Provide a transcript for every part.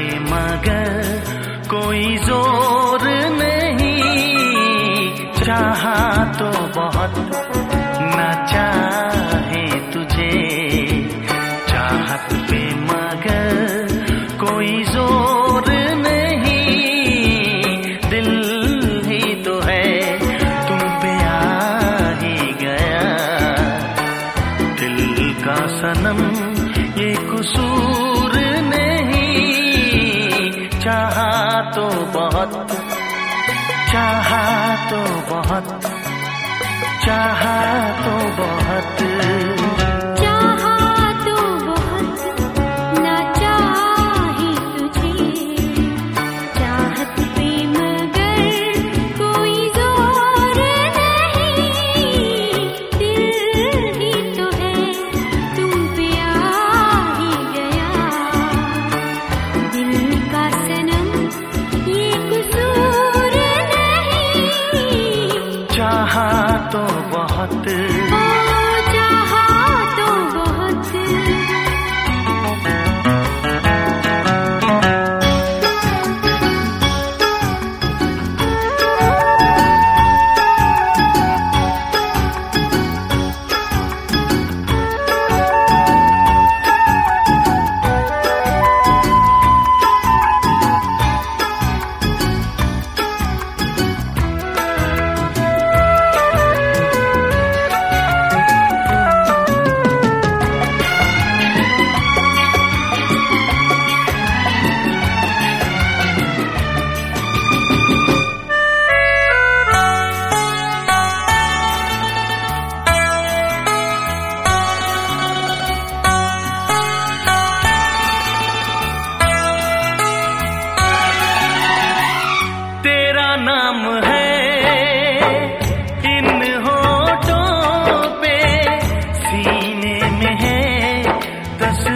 पे मगर कोई ज़ोर नहीं। चाह तो बहुत चाहा तो बहुत चाहा तो बहुत चाहा तो बहुत। antes.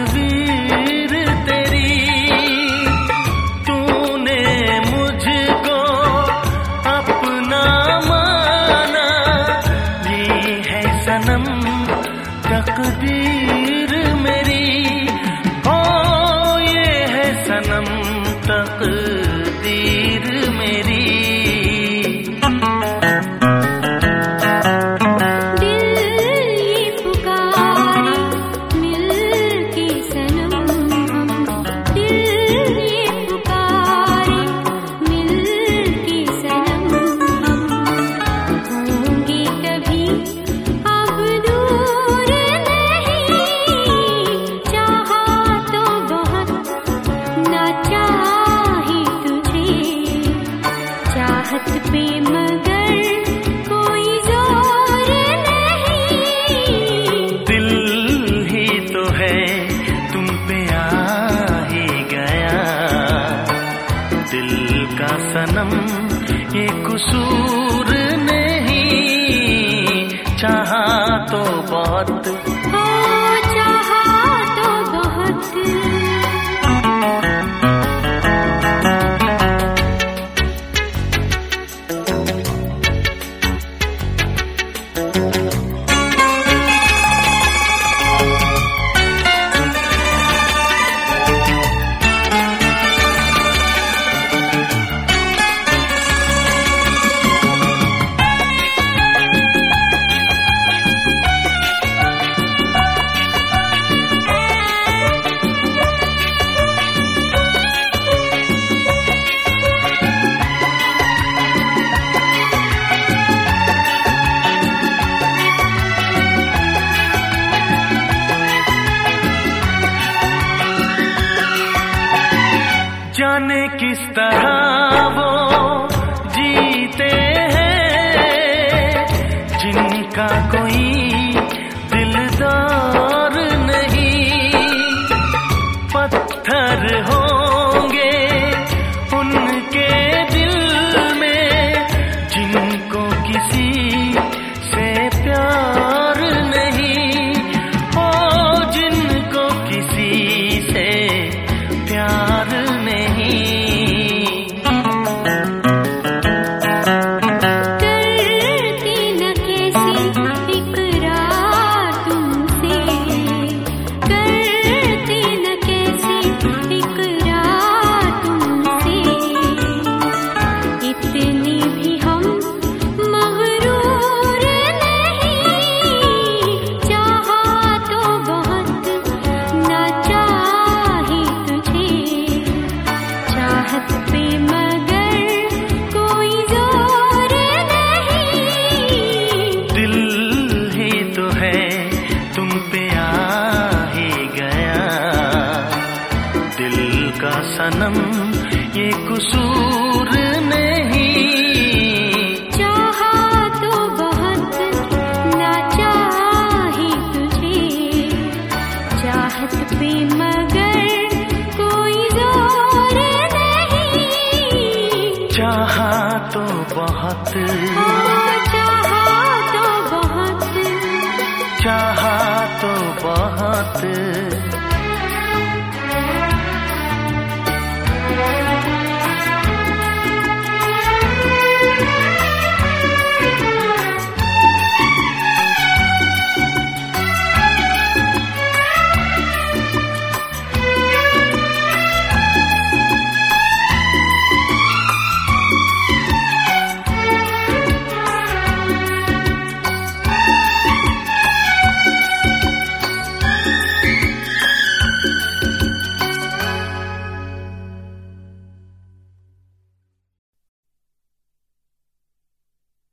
I've हम ये कसूर नहीं चाहा तो बहुत इस तरह सनम ये कुसूर